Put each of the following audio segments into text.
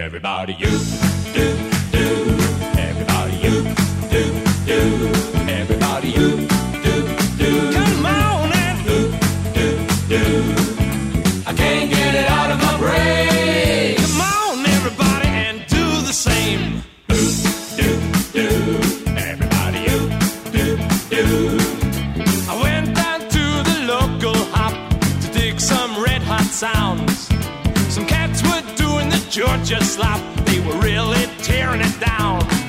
everybody. You do. just slop. They were really tearing it down.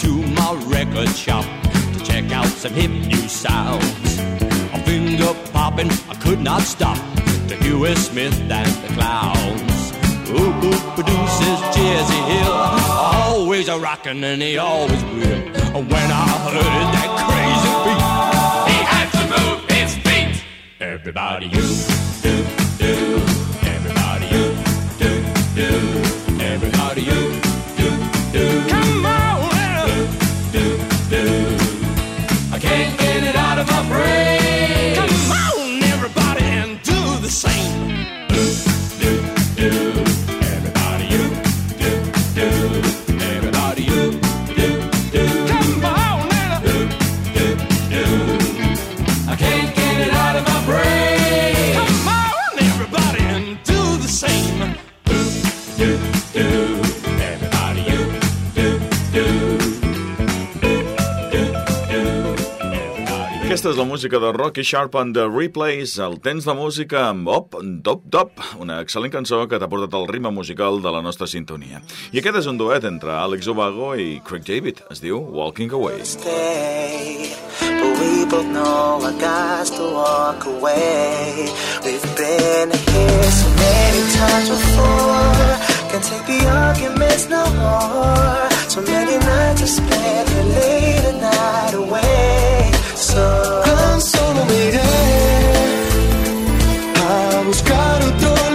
to my record shop to check out some hip new sounds. A finger popping, I could not stop to Huey Smith and the Clowns. Ooh, ooh, produces Jersey Hill, always a rockin' and he always will. And When I heard that crazy beat, he had to move his feet. Everybody, you do do. Everybody, you do do. Everybody, you. praise. Aquesta és la música de Rocky Sharp and the Replays, el temps de música amb Op, Dop, Dop, una excel·lent cançó que t'ha portat el ritme musical de la nostra sintonia. I aquest és un duet entre Alex Obago i Craig David, es diu Walking Away. Stay, but we both know I got to walk away We've been here so many times before Can't take the arguments no more So many nights I spent the late at night away Tan solo me iré a buscar otro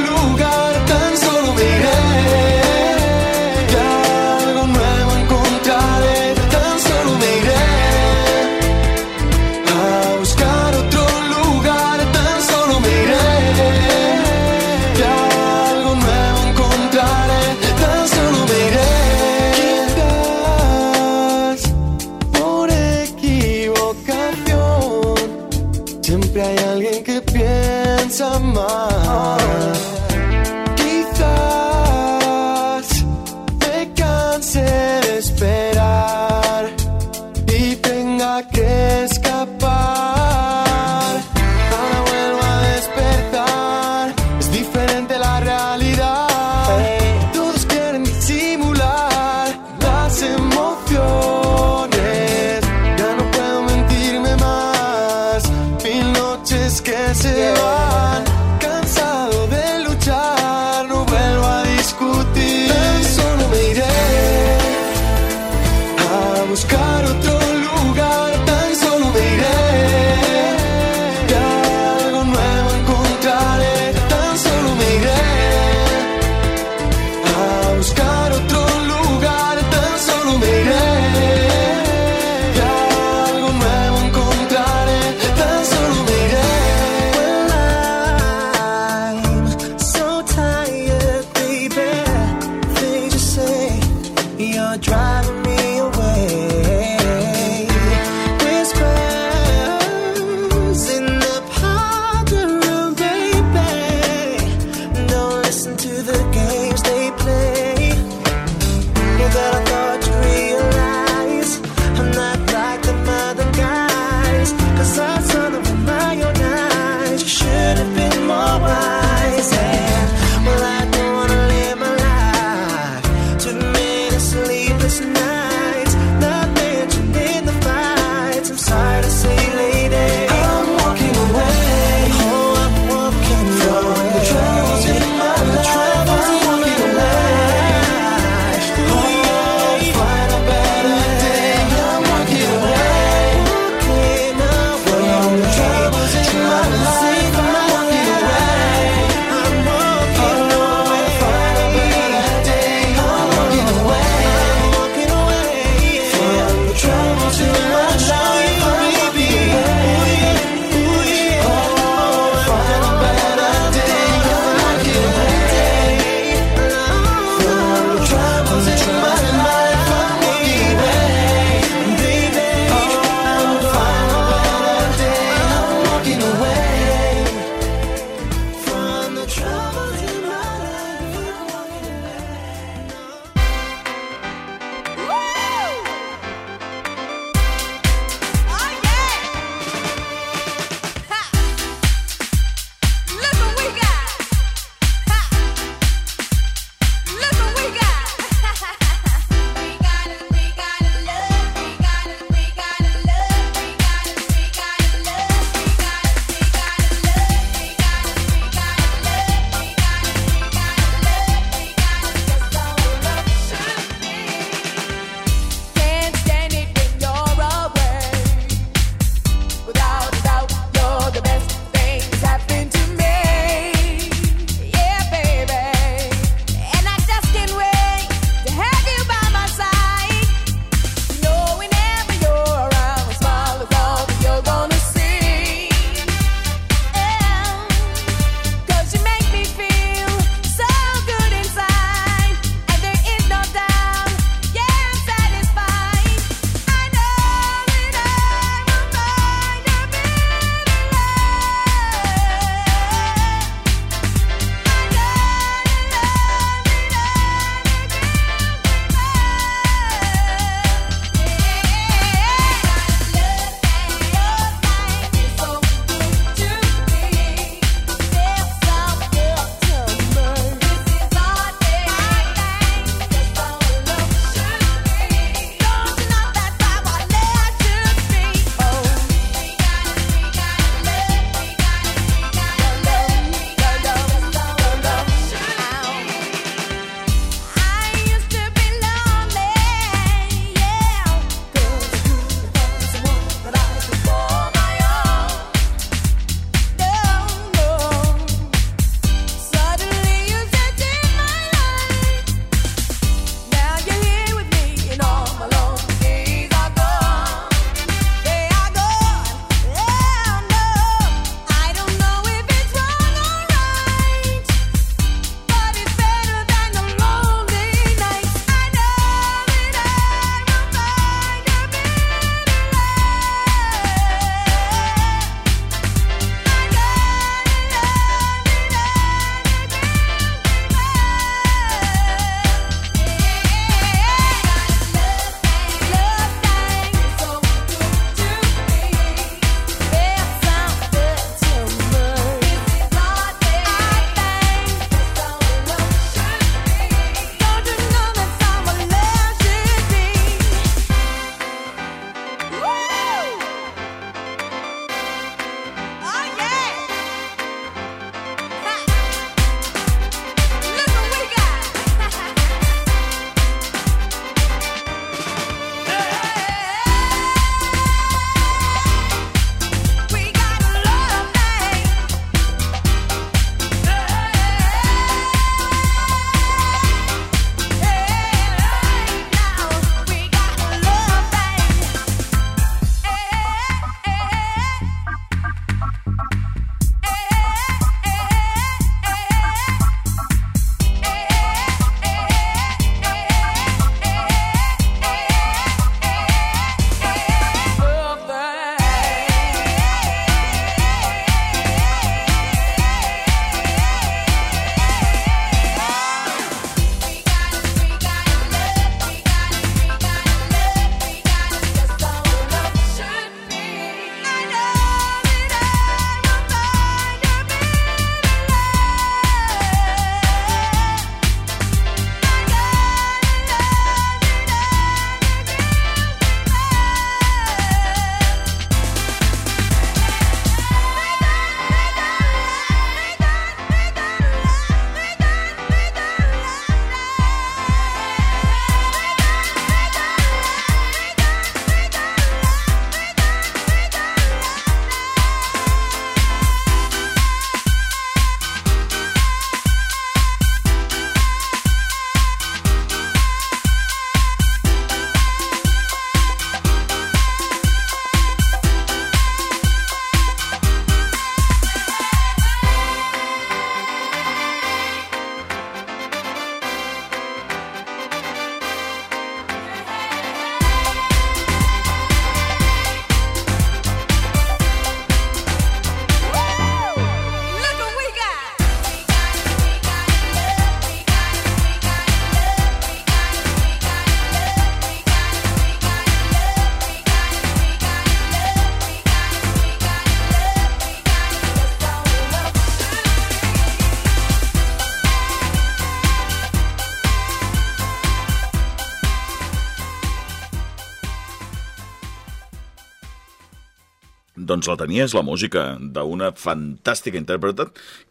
Doncs la tenies la música d'una fantàstica intèrpreta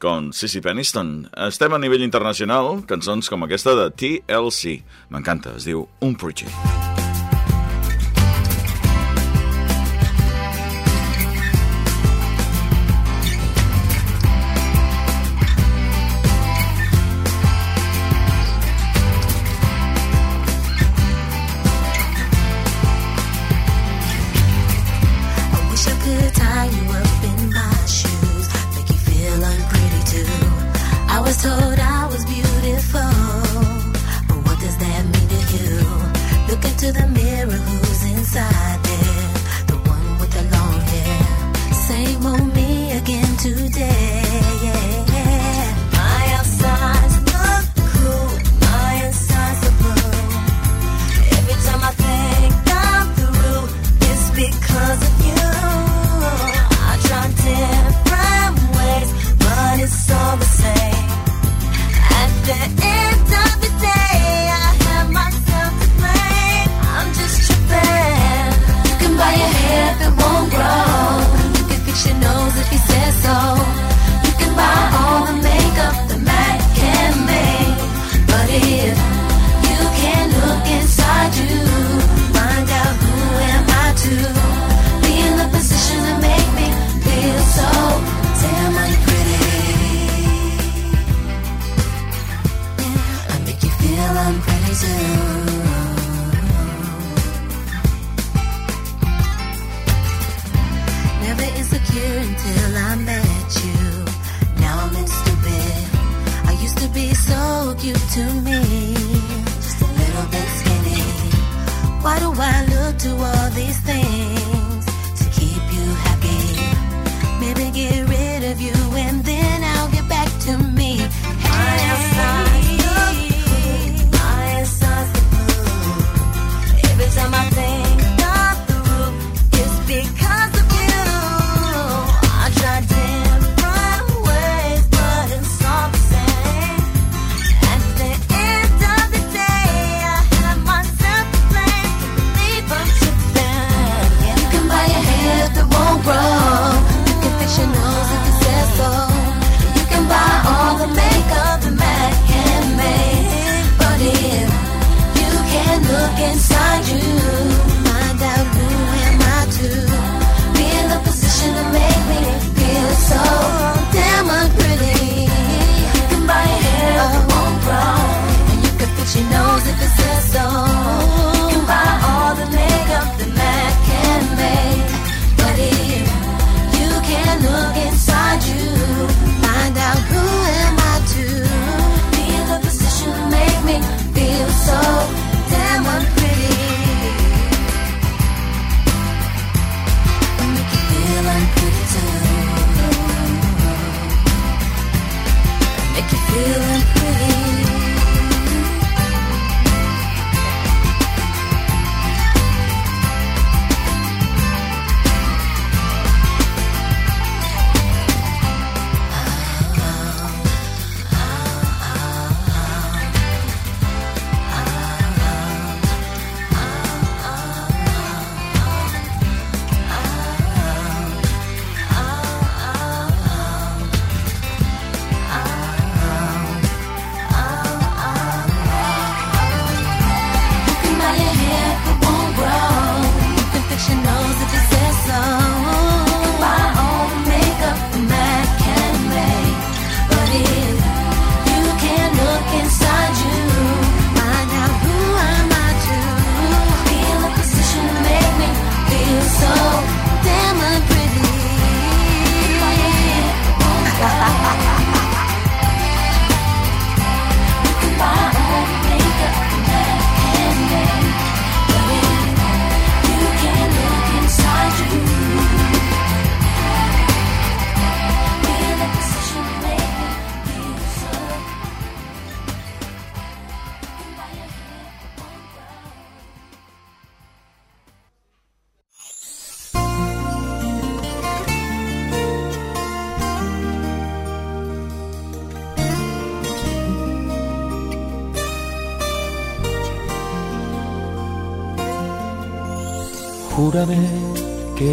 com Sissy Peniston. Estem a nivell internacional, cançons com aquesta de TLC. M'encanta, es diu Un Preacher. told I was beautiful, but what does that mean to you? Look into the mirror, who's inside there? The one with the long hair. Same old me again today.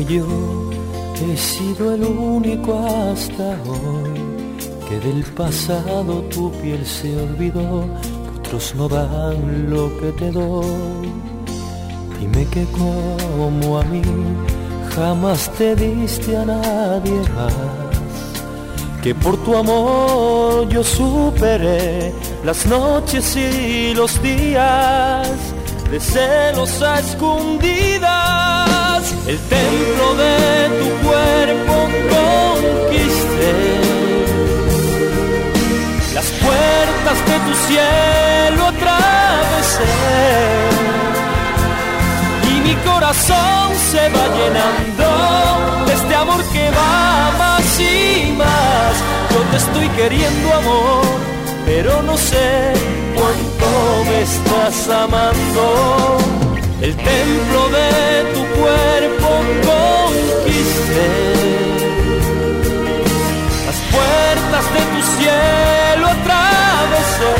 yo he sido el único hasta hoy que del pasado tu piel se olvidó, otros no dan lo que te doy. Dime que como a mí jamás te diste a nadie más, que por tu amor yo superé las noches y los días de celos a escondidas el templo de tu cuerpo conquisté, las puertas de tu cielo atravesé y mi corazón se va llenando de este amor que va más y más. Yo te estoy queriendo amor, pero no sé cuánto me estás amando. El templo de tu cuerpo Las puertas de tu cielo atravesé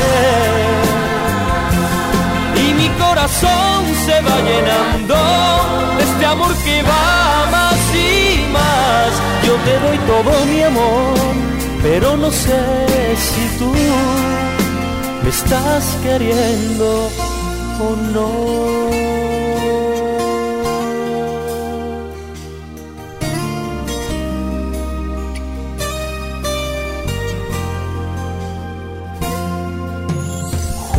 y mi corazón se va llenando de este amor que va más y más. Yo te doy todo mi amor, pero no sé si tú me estás queriendo o no.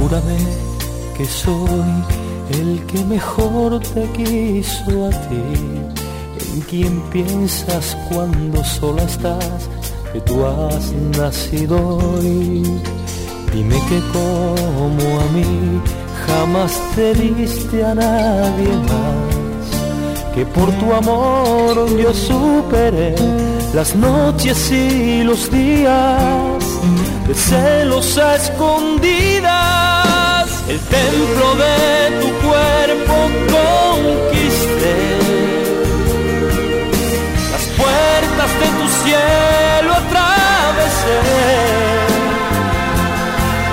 Júrame que soy el que mejor te quiso a ti, en quien piensas cuando sola estás, que tú has nacido hoy. Dime que como a mí jamás te diste a nadie más, que por tu amor yo superé las noches y los días de celos a escondidas, el templo de tu cuerpo conquisté, las puertas de tu cielo atravesé.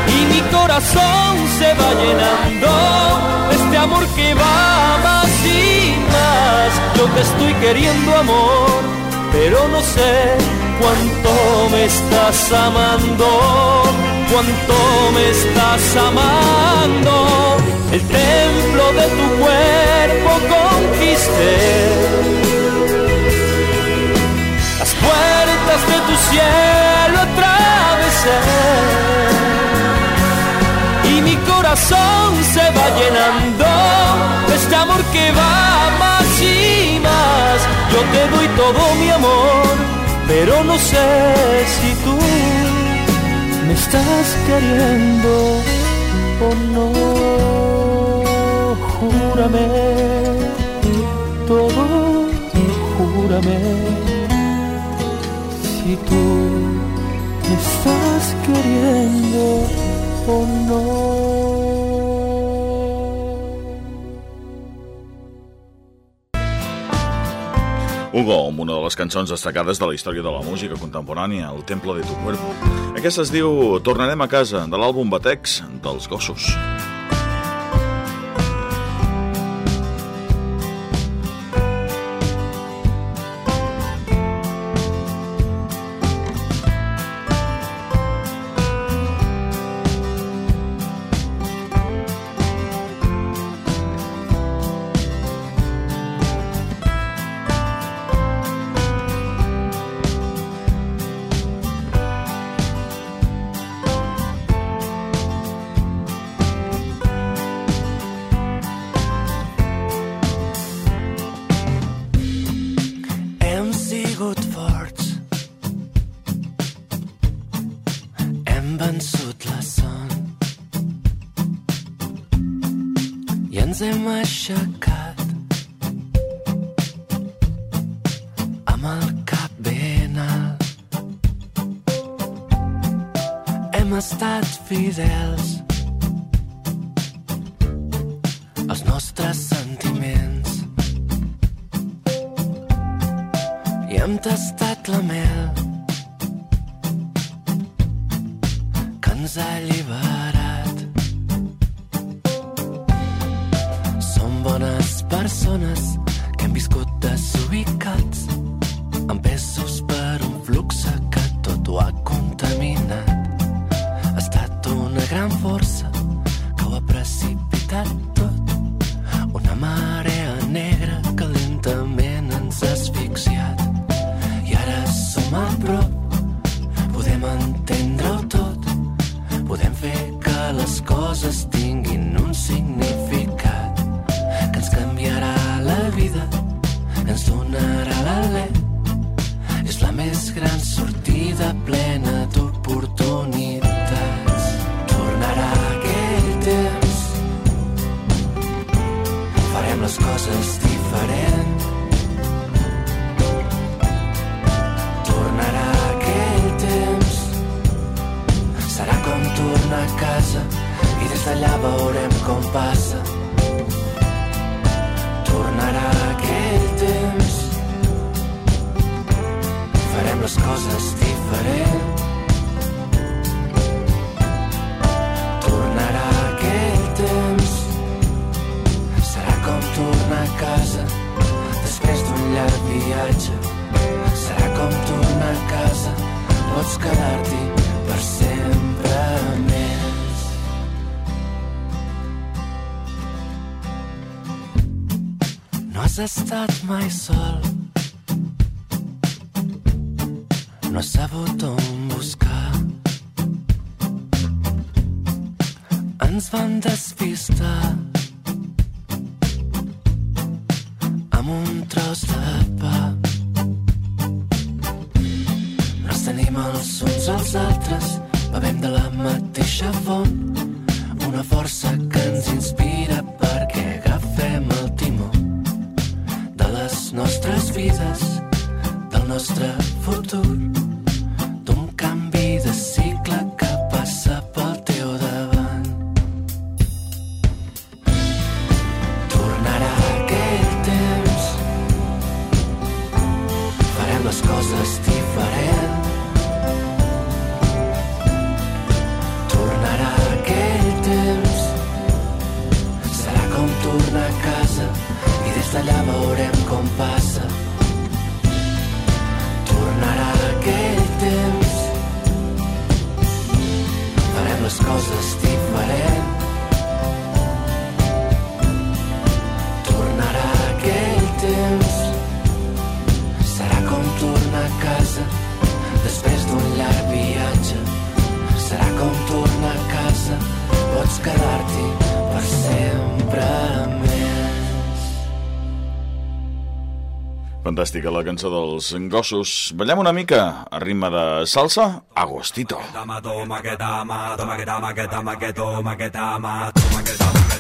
Y mi corazón se va llenando de este amor que va más y más. Yo te estoy queriendo amor, pero no sé cuánto me estás amando, cuánto me estás amando. El templo de tu cuerpo conquisté. Las puertas de tu cielo atravesé y mi corazón se va llenando de este amor que va más y más. Yo te doy todo mi amor, pero no sé si tú me estás queriendo o no. Júrame todo, júrame si tú me estás queriendo o no. Hugo, amb una de les cançons destacades de la història de la música contemporània, El Temple de tu Cuerpo. Aquesta es diu Tornarem a casa, de l'àlbum Batex dels Gossos. Estat fidels. Als nostres sentiments. I hem tastat las cosas viatge serà com tornar a casa, pots quedar-t'hi per sempre més. No has estat mai sol, no has sabut on buscar. Ens van despistar fantàstica la cançó dels gossos. Ballem una mica a ritme de salsa, Agostito. Toma, toma, que tama, toma, que tama, que tama, que toma, que tama, toma, que tama, que tama.